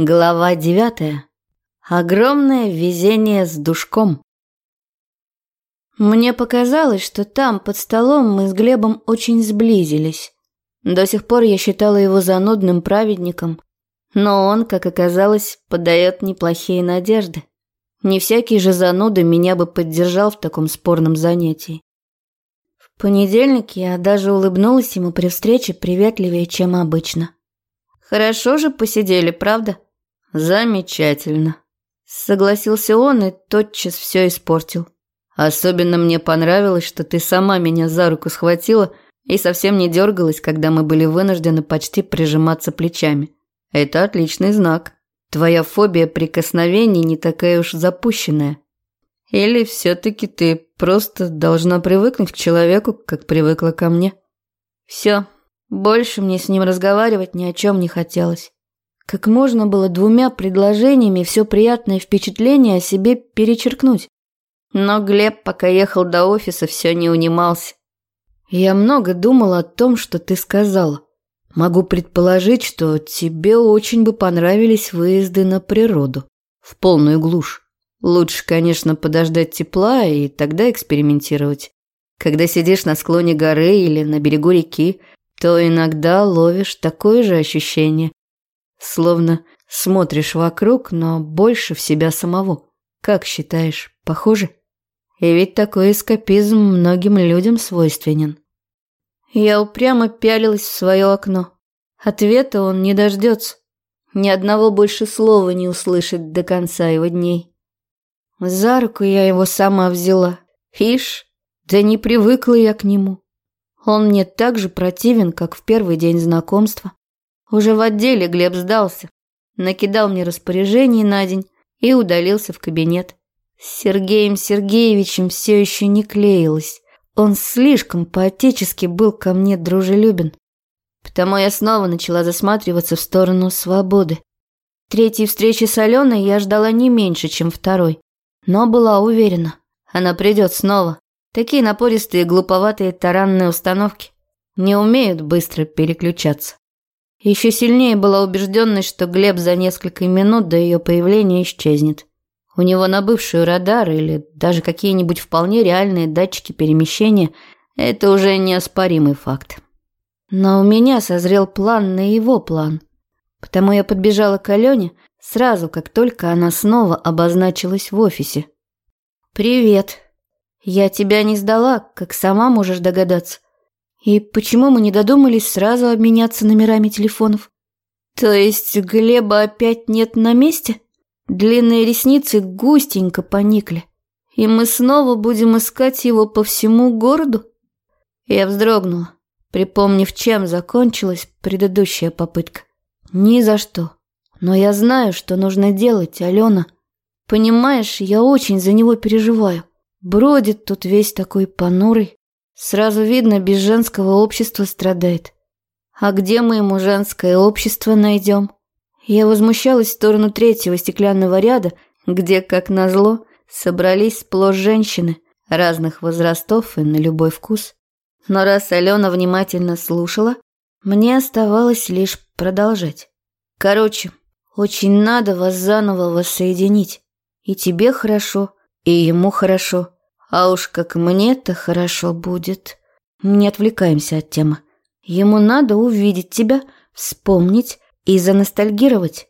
Глава девятая. Огромное везение с душком. Мне показалось, что там, под столом, мы с Глебом очень сблизились. До сих пор я считала его занудным праведником, но он, как оказалось, подает неплохие надежды. Не всякий же зануда меня бы поддержал в таком спорном занятии. В понедельник я даже улыбнулась ему при встрече приветливее, чем обычно. Хорошо же посидели, правда? Замечательно. Согласился он и тотчас все испортил. Особенно мне понравилось, что ты сама меня за руку схватила и совсем не дергалась, когда мы были вынуждены почти прижиматься плечами. Это отличный знак. Твоя фобия прикосновений не такая уж запущенная. Или все-таки ты просто должна привыкнуть к человеку, как привыкла ко мне? Все, больше мне с ним разговаривать ни о чем не хотелось. Как можно было двумя предложениями все приятное впечатление о себе перечеркнуть? Но Глеб, пока ехал до офиса, все не унимался. Я много думала о том, что ты сказала. Могу предположить, что тебе очень бы понравились выезды на природу. В полную глушь. Лучше, конечно, подождать тепла и тогда экспериментировать. Когда сидишь на склоне горы или на берегу реки, то иногда ловишь такое же ощущение, Словно смотришь вокруг, но больше в себя самого. Как считаешь, похоже? И ведь такой эскапизм многим людям свойственен. Я упрямо пялилась в свое окно. Ответа он не дождется. Ни одного больше слова не услышит до конца его дней. За руку я его сама взяла. Ишь, да не привыкла я к нему. Он мне так же противен, как в первый день знакомства. Уже в отделе Глеб сдался, накидал мне распоряжений на день и удалился в кабинет. С Сергеем Сергеевичем все еще не клеилось. Он слишком по-отечески был ко мне дружелюбен. Потому я снова начала засматриваться в сторону свободы. Третьей встречи с Аленой я ждала не меньше, чем второй. Но была уверена, она придет снова. Такие напористые, глуповатые таранные установки не умеют быстро переключаться. Еще сильнее была убежденность, что Глеб за несколько минут до ее появления исчезнет. У него на бывшую радар или даже какие-нибудь вполне реальные датчики перемещения – это уже неоспоримый факт. Но у меня созрел план на его план. Потому я подбежала к Алене сразу, как только она снова обозначилась в офисе. «Привет. Я тебя не сдала, как сама можешь догадаться. И почему мы не додумались сразу обменяться номерами телефонов? То есть Глеба опять нет на месте? Длинные ресницы густенько поникли. И мы снова будем искать его по всему городу? Я вздрогнула, припомнив, чем закончилась предыдущая попытка. Ни за что. Но я знаю, что нужно делать, Алена. Понимаешь, я очень за него переживаю. Бродит тут весь такой понурый. Сразу видно, без женского общества страдает. А где мы ему женское общество найдем? Я возмущалась в сторону третьего стеклянного ряда, где, как назло, собрались сплошь женщины разных возрастов и на любой вкус. Но раз Алена внимательно слушала, мне оставалось лишь продолжать. Короче, очень надо вас заново воссоединить. И тебе хорошо, и ему хорошо. А уж как мне-то хорошо будет. Не отвлекаемся от темы. Ему надо увидеть тебя, вспомнить и заностальгировать.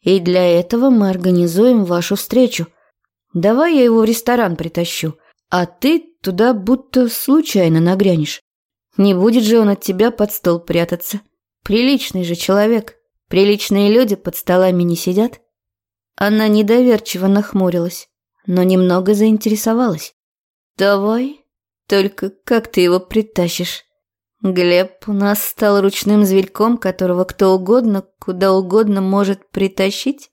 И для этого мы организуем вашу встречу. Давай я его в ресторан притащу, а ты туда будто случайно нагрянешь. Не будет же он от тебя под стол прятаться. Приличный же человек. Приличные люди под столами не сидят. Она недоверчиво нахмурилась, но немного заинтересовалась. «Давай, только как ты его притащишь?» Глеб у нас стал ручным зверьком, которого кто угодно, куда угодно может притащить?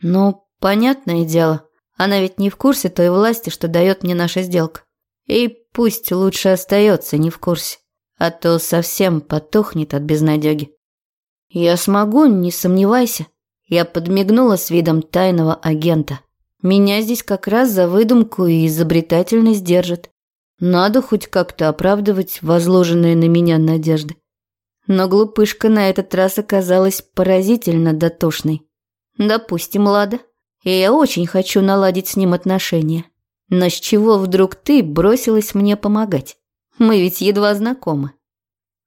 Ну, понятное дело, она ведь не в курсе той власти, что дает мне наша сделка. И пусть лучше остается не в курсе, а то совсем потухнет от безнадеги. Я смогу, не сомневайся. Я подмигнула с видом тайного агента. Меня здесь как раз за выдумку и изобретательность держат. Надо хоть как-то оправдывать возложенные на меня надежды. Но глупышка на этот раз оказалась поразительно дотошной. Допустим, Лада. И я очень хочу наладить с ним отношения. Но с чего вдруг ты бросилась мне помогать? Мы ведь едва знакомы.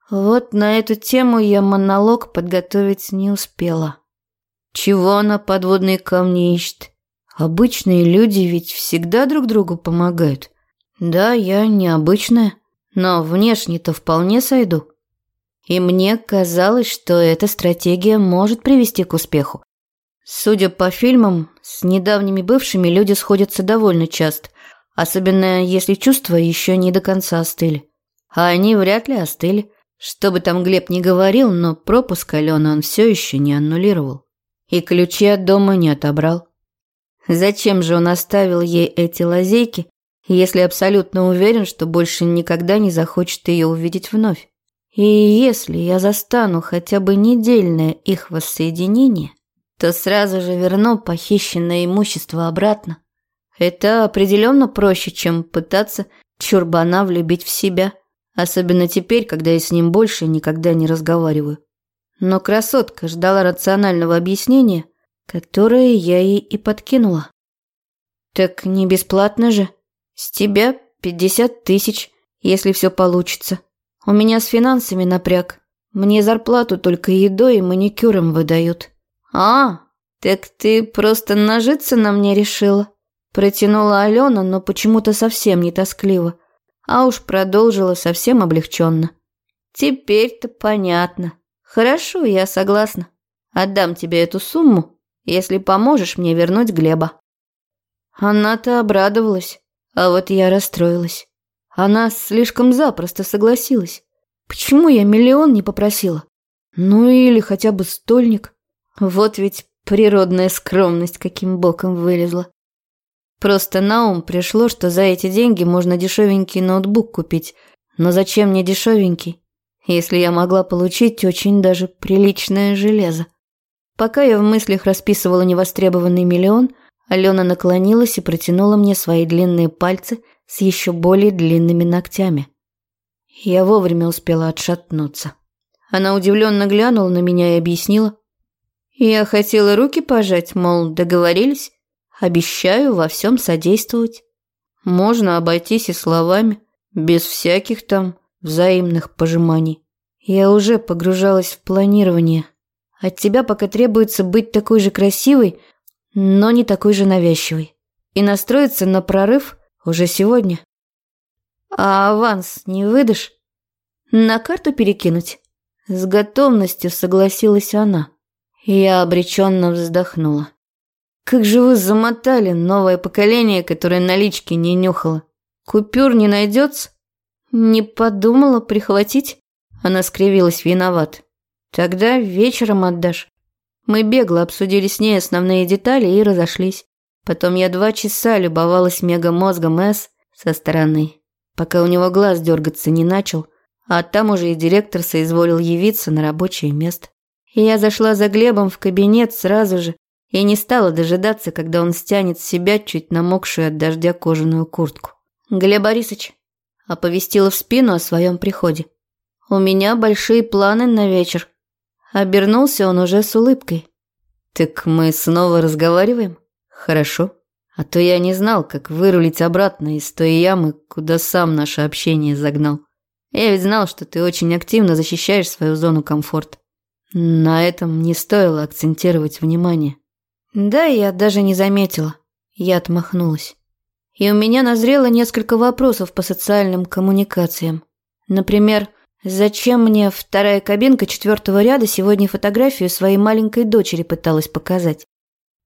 Вот на эту тему я монолог подготовить не успела. Чего она подводные камни ищет? Обычные люди ведь всегда друг другу помогают. Да, я необычная, но внешне-то вполне сойду. И мне казалось, что эта стратегия может привести к успеху. Судя по фильмам, с недавними бывшими люди сходятся довольно часто, особенно если чувства еще не до конца остыли. А они вряд ли остыли. Что бы там Глеб не говорил, но пропуск Алены он все еще не аннулировал. И ключи от дома не отобрал. Зачем же он оставил ей эти лазейки, если абсолютно уверен, что больше никогда не захочет ее увидеть вновь? И если я застану хотя бы недельное их воссоединение, то сразу же верну похищенное имущество обратно. Это определенно проще, чем пытаться чурбана влюбить в себя, особенно теперь, когда я с ним больше никогда не разговариваю. Но красотка ждала рационального объяснения, которое я ей и подкинула. «Так не бесплатно же. С тебя пятьдесят тысяч, если все получится. У меня с финансами напряг. Мне зарплату только едой и маникюром выдают». «А, так ты просто нажиться на мне решила?» Протянула Алена, но почему-то совсем не тоскливо, а уж продолжила совсем облегченно. «Теперь-то понятно. Хорошо, я согласна. Отдам тебе эту сумму, если поможешь мне вернуть Глеба». Она-то обрадовалась, а вот я расстроилась. Она слишком запросто согласилась. Почему я миллион не попросила? Ну или хотя бы стольник. Вот ведь природная скромность каким боком вылезла. Просто на ум пришло, что за эти деньги можно дешевенький ноутбук купить. Но зачем мне дешевенький, если я могла получить очень даже приличное железо? Пока я в мыслях расписывала невостребованный миллион, Алена наклонилась и протянула мне свои длинные пальцы с еще более длинными ногтями. Я вовремя успела отшатнуться. Она удивленно глянула на меня и объяснила. Я хотела руки пожать, мол, договорились. Обещаю во всем содействовать. Можно обойтись и словами, без всяких там взаимных пожиманий. Я уже погружалась в планирование. От тебя пока требуется быть такой же красивой, но не такой же навязчивой. И настроиться на прорыв уже сегодня. А аванс не выдашь? На карту перекинуть? С готовностью согласилась она. Я обреченно вздохнула. Как же вы замотали новое поколение, которое налички не нюхало. Купюр не найдется? Не подумала прихватить? Она скривилась виноват. Тогда вечером отдашь. Мы бегло обсудили с ней основные детали и разошлись. Потом я два часа любовалась мегамозгом С со стороны, пока у него глаз дергаться не начал, а там уже и директор соизволил явиться на рабочее место. И я зашла за Глебом в кабинет сразу же, и не стала дожидаться, когда он стянет с себя чуть намокшую от дождя кожаную куртку. «Глеб Борисович», – оповестила в спину о своем приходе. «У меня большие планы на вечер». Обернулся он уже с улыбкой. «Так мы снова разговариваем? Хорошо. А то я не знал, как вырулить обратно из той ямы, куда сам наше общение загнал. Я ведь знал, что ты очень активно защищаешь свою зону комфорта. На этом не стоило акцентировать внимание. Да, я даже не заметила. Я отмахнулась. И у меня назрело несколько вопросов по социальным коммуникациям. Например, зачем мне вторая кабинка четвертого ряда сегодня фотографию своей маленькой дочери пыталась показать?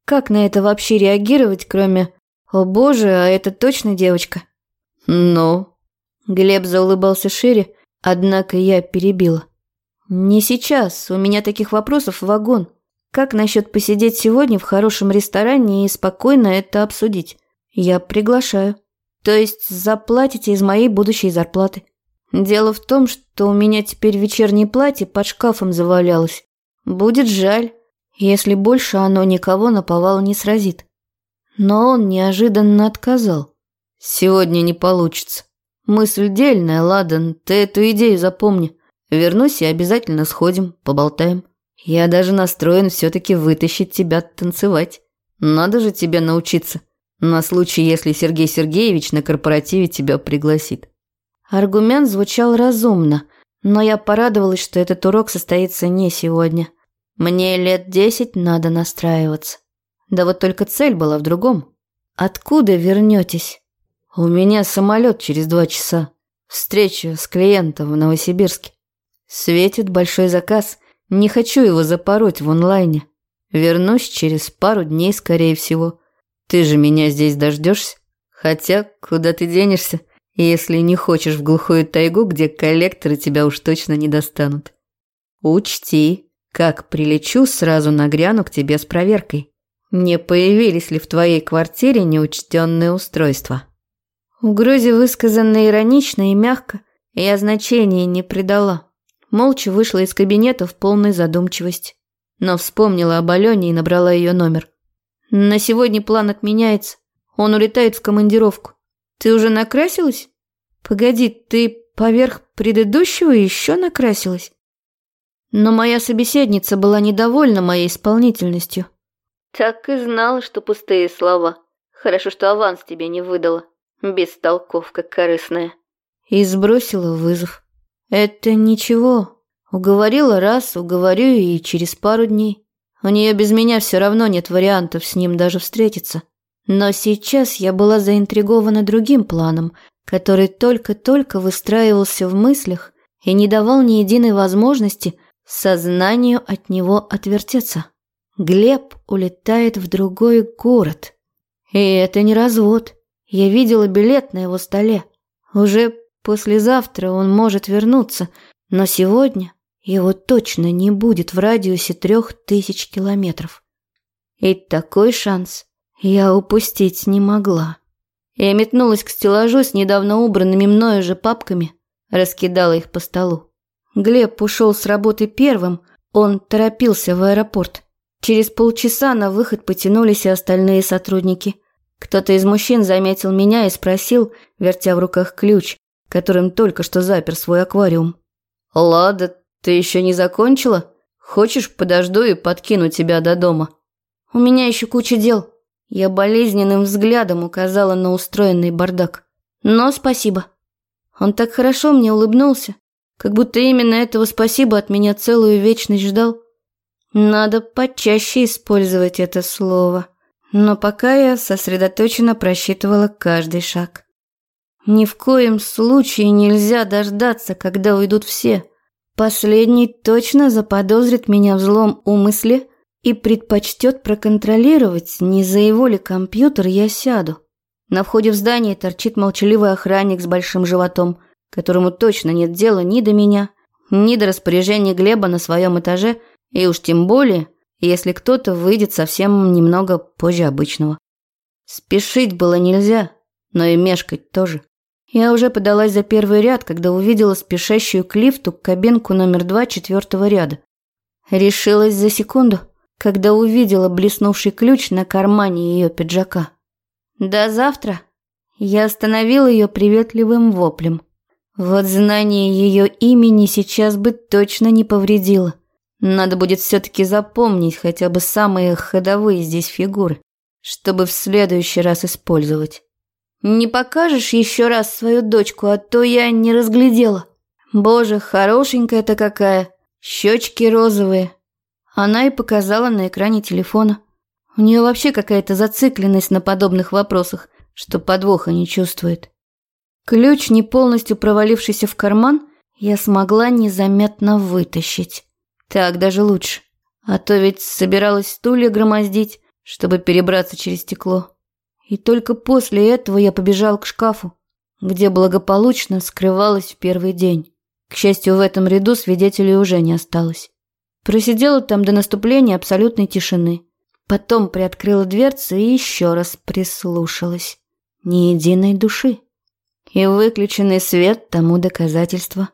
Как на это вообще реагировать, кроме «О боже, а это точно девочка?» «Ну?» Глеб заулыбался шире, однако я перебила. «Не сейчас, у меня таких вопросов вагон. Как насчет посидеть сегодня в хорошем ресторане и спокойно это обсудить? Я приглашаю. То есть заплатите из моей будущей зарплаты. Дело в том, что у меня теперь вечернее платье под шкафом завалялось. Будет жаль, если больше оно никого на повал не сразит. Но он неожиданно отказал. Сегодня не получится. Мысль дельная, Ладан, ты эту идею запомни. Вернусь и обязательно сходим, поболтаем. Я даже настроен все-таки вытащить тебя танцевать. Надо же тебе научиться. На случай, если Сергей Сергеевич на корпоративе тебя пригласит. Аргумент звучал разумно, но я порадовалась, что этот урок состоится не сегодня. Мне лет десять надо настраиваться. Да вот только цель была в другом. Откуда вернетесь? У меня самолет через два часа. Встреча с клиентом в Новосибирске. Светит большой заказ. Не хочу его запороть в онлайне. Вернусь через пару дней, скорее всего. Ты же меня здесь дождешься? Хотя, куда ты денешься, если не хочешь в глухую тайгу, где коллекторы тебя уж точно не достанут? Учти, как прилечу, сразу нагряну к тебе с проверкой. Не появились ли в твоей квартире неучтенные устройства? Угрозе высказанной иронично и мягко, я значения не придала. Молча вышла из кабинета в полной задумчивости. Но вспомнила об Алене и набрала ее номер. На сегодня план отменяется. Он улетает в командировку. Ты уже накрасилась? Погоди, ты поверх предыдущего еще накрасилась? Но моя собеседница была недовольна моей исполнительностью. Так и знала, что пустые слова. Хорошо, что аванс тебе не выдала. Бестолковка корыстная. И сбросила вызов. Это ничего. Уговорила раз, уговорю и через пару дней. У нее без меня все равно нет вариантов с ним даже встретиться. Но сейчас я была заинтригована другим планом, который только-только выстраивался в мыслях и не давал ни единой возможности сознанию от него отвертеться. Глеб улетает в другой город. И это не развод. Я видела билет на его столе. Уже послезавтра он может вернуться, но сегодня его точно не будет в радиусе трех тысяч километров. И такой шанс я упустить не могла. Я метнулась к стеллажу с недавно убранными мною же папками, раскидала их по столу. Глеб ушел с работы первым, он торопился в аэропорт. Через полчаса на выход потянулись и остальные сотрудники. Кто-то из мужчин заметил меня и спросил, вертя в руках ключ, которым только что запер свой аквариум. «Лада, ты еще не закончила? Хочешь, подожду и подкину тебя до дома?» «У меня еще куча дел». Я болезненным взглядом указала на устроенный бардак. «Но спасибо». Он так хорошо мне улыбнулся, как будто именно этого спасибо от меня целую вечность ждал. Надо почаще использовать это слово. Но пока я сосредоточенно просчитывала каждый шаг. Ни в коем случае нельзя дождаться, когда уйдут все. Последний точно заподозрит меня в злом умысле и предпочтет проконтролировать, не за его ли компьютер я сяду. На входе в здание торчит молчаливый охранник с большим животом – которому точно нет дела ни до меня, ни до распоряжения Глеба на своем этаже, и уж тем более, если кто-то выйдет совсем немного позже обычного. Спешить было нельзя, но и мешкать тоже. Я уже подалась за первый ряд, когда увидела спешащую к лифту кабинку номер два четвертого ряда. Решилась за секунду, когда увидела блеснувший ключ на кармане ее пиджака. «До завтра!» Я остановила ее приветливым воплем. Вот знание ее имени сейчас бы точно не повредило. Надо будет все-таки запомнить хотя бы самые ходовые здесь фигуры, чтобы в следующий раз использовать. Не покажешь еще раз свою дочку, а то я не разглядела. Боже, хорошенькая-то какая, щечки розовые. Она и показала на экране телефона. У нее вообще какая-то зацикленность на подобных вопросах, что подвоха не чувствует. Ключ, не полностью провалившийся в карман, я смогла незаметно вытащить. Так даже лучше. А то ведь собиралась стулья громоздить, чтобы перебраться через стекло. И только после этого я побежал к шкафу, где благополучно скрывалась в первый день. К счастью, в этом ряду свидетелей уже не осталось. Просидела там до наступления абсолютной тишины. Потом приоткрыла дверцы и еще раз прислушалась. Ни единой души. И выключенный свет тому доказательство.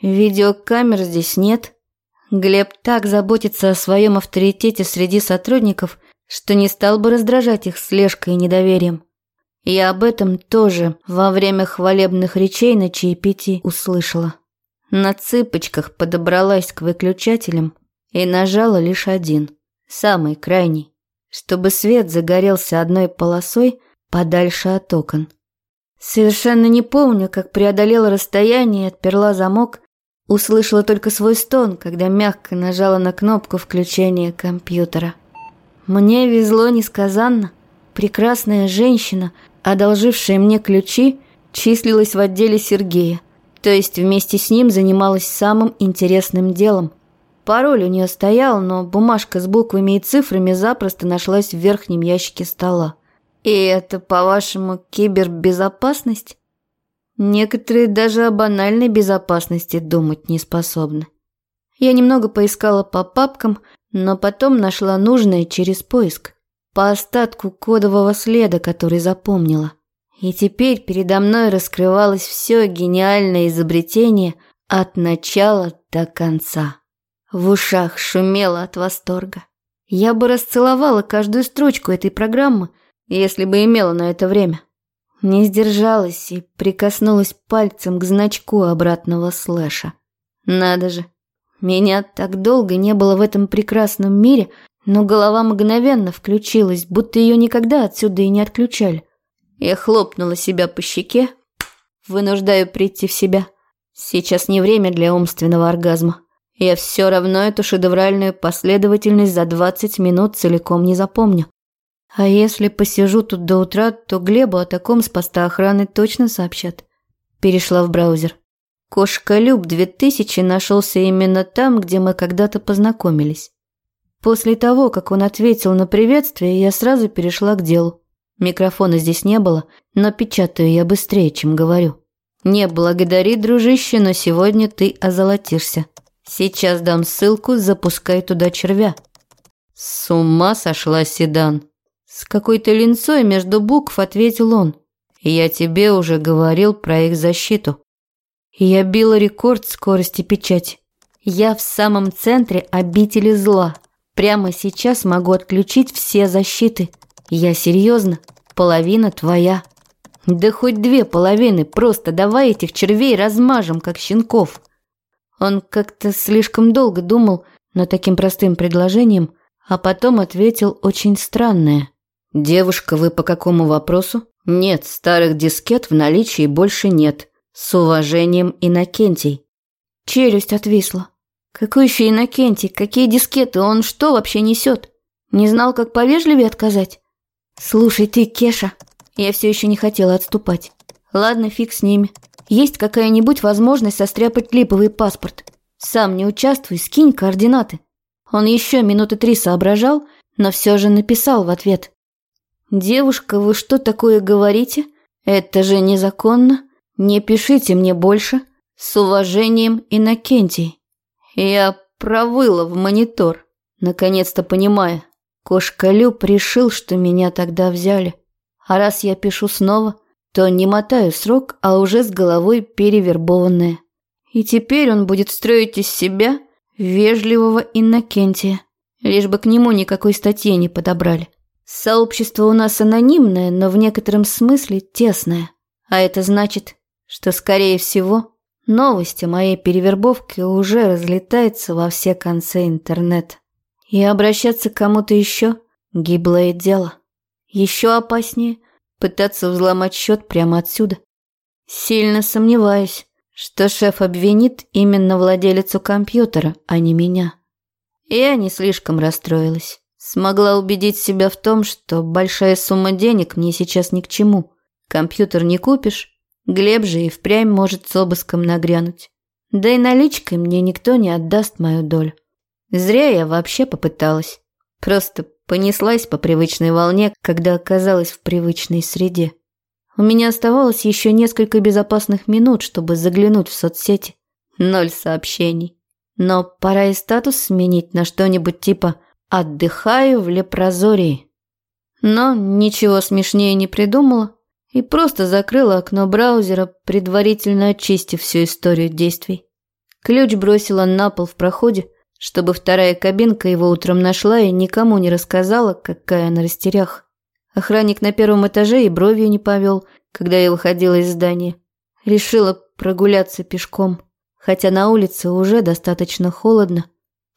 Видеокамер здесь нет. Глеб так заботится о своем авторитете среди сотрудников, что не стал бы раздражать их слежкой и недоверием. Я об этом тоже во время хвалебных речей на чаепитии услышала. На цыпочках подобралась к выключателям и нажала лишь один, самый крайний, чтобы свет загорелся одной полосой подальше от окон. Совершенно не помню, как преодолела расстояние и отперла замок, услышала только свой стон, когда мягко нажала на кнопку включения компьютера. Мне везло несказанно. Прекрасная женщина, одолжившая мне ключи, числилась в отделе Сергея, то есть вместе с ним занималась самым интересным делом. Пароль у нее стоял, но бумажка с буквами и цифрами запросто нашлась в верхнем ящике стола. И это, по-вашему, кибербезопасность? Некоторые даже о банальной безопасности думать не способны. Я немного поискала по папкам, но потом нашла нужное через поиск. По остатку кодового следа, который запомнила. И теперь передо мной раскрывалось все гениальное изобретение от начала до конца. В ушах шумело от восторга. Я бы расцеловала каждую строчку этой программы, если бы имела на это время. Не сдержалась и прикоснулась пальцем к значку обратного слэша. Надо же, меня так долго не было в этом прекрасном мире, но голова мгновенно включилась, будто ее никогда отсюда и не отключали. Я хлопнула себя по щеке, вынуждаю прийти в себя. Сейчас не время для умственного оргазма. Я все равно эту шедевральную последовательность за 20 минут целиком не запомню. А если посижу тут до утра, то Глебу о таком с поста охраны точно сообщат. Перешла в браузер. Кошка-люб 2000 нашелся именно там, где мы когда-то познакомились. После того, как он ответил на приветствие, я сразу перешла к делу. Микрофона здесь не было, но печатаю я быстрее, чем говорю. Не благодари, дружище, но сегодня ты озолотишься. Сейчас дам ссылку, запускай туда червя. С ума сошла Седан. С какой-то линцой между букв ответил он. Я тебе уже говорил про их защиту. Я била рекорд скорости печати. Я в самом центре обители зла. Прямо сейчас могу отключить все защиты. Я серьезно. Половина твоя. Да хоть две половины, просто давай этих червей размажем, как щенков. Он как-то слишком долго думал над таким простым предложением, а потом ответил очень странное. «Девушка, вы по какому вопросу?» «Нет, старых дискет в наличии больше нет. С уважением, Иннокентий». Челюсть отвисла. «Какой еще Иннокентий? Какие дискеты? Он что вообще несет? Не знал, как повежливее отказать?» «Слушай ты, Кеша, я все еще не хотела отступать. Ладно, фиг с ними. Есть какая-нибудь возможность состряпать липовый паспорт. Сам не участвуй, скинь координаты». Он еще минуты три соображал, но все же написал в ответ. «Девушка, вы что такое говорите? Это же незаконно. Не пишите мне больше. С уважением, Иннокентий». Я провыла в монитор, наконец-то понимая, Кошка Люб решил, что меня тогда взяли. А раз я пишу снова, то не мотаю срок, а уже с головой перевербованная. И теперь он будет строить из себя вежливого Иннокентия, лишь бы к нему никакой статьи не подобрали. Сообщество у нас анонимное, но в некотором смысле тесное. А это значит, что, скорее всего, новость о моей перевербовке уже разлетается во все концы интернета. И обращаться к кому-то еще – гиблое дело. Еще опаснее – пытаться взломать счет прямо отсюда. Сильно сомневаюсь, что шеф обвинит именно владелицу компьютера, а не меня. Я не слишком расстроилась. Смогла убедить себя в том, что большая сумма денег мне сейчас ни к чему. Компьютер не купишь, Глеб же и впрямь может с обыском нагрянуть. Да и наличкой мне никто не отдаст мою долю. Зря я вообще попыталась. Просто понеслась по привычной волне, когда оказалась в привычной среде. У меня оставалось еще несколько безопасных минут, чтобы заглянуть в соцсети. Ноль сообщений. Но пора и статус сменить на что-нибудь типа «Отдыхаю в лепрозории». Но ничего смешнее не придумала и просто закрыла окно браузера, предварительно очистив всю историю действий. Ключ бросила на пол в проходе, чтобы вторая кабинка его утром нашла и никому не рассказала, какая она растерях. Охранник на первом этаже и бровью не повел, когда я выходила из здания. Решила прогуляться пешком, хотя на улице уже достаточно холодно.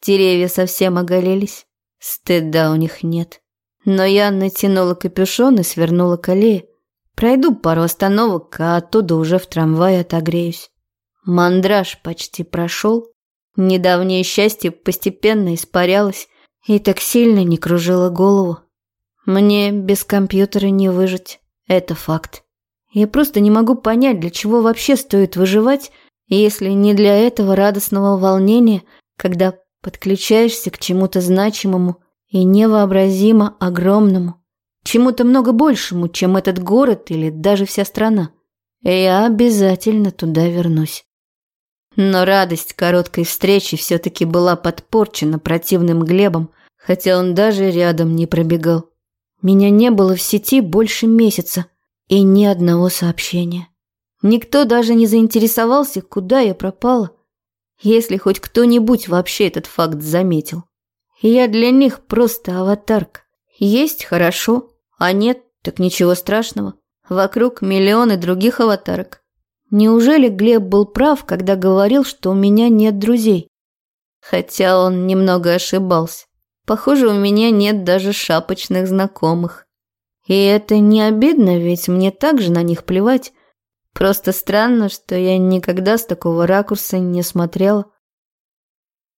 Деревья совсем оголились. Стыда у них нет. Но я натянула капюшон и свернула к аллее. Пройду пару остановок, а оттуда уже в трамвае отогреюсь. Мандраж почти прошел. Недавнее счастье постепенно испарялось и так сильно не кружило голову. Мне без компьютера не выжить, это факт. Я просто не могу понять, для чего вообще стоит выживать, если не для этого радостного волнения, когда подключаешься к чему-то значимому и невообразимо огромному, чему-то много большему, чем этот город или даже вся страна. Я обязательно туда вернусь. Но радость короткой встречи все-таки была подпорчена противным Глебом, хотя он даже рядом не пробегал. Меня не было в сети больше месяца и ни одного сообщения. Никто даже не заинтересовался, куда я пропала, если хоть кто-нибудь вообще этот факт заметил. Я для них просто аватарка. Есть хорошо, а нет, так ничего страшного. Вокруг миллионы других аватарок. Неужели Глеб был прав, когда говорил, что у меня нет друзей? Хотя он немного ошибался. Похоже, у меня нет даже шапочных знакомых. И это не обидно, ведь мне также на них плевать. Просто странно, что я никогда с такого ракурса не смотрела.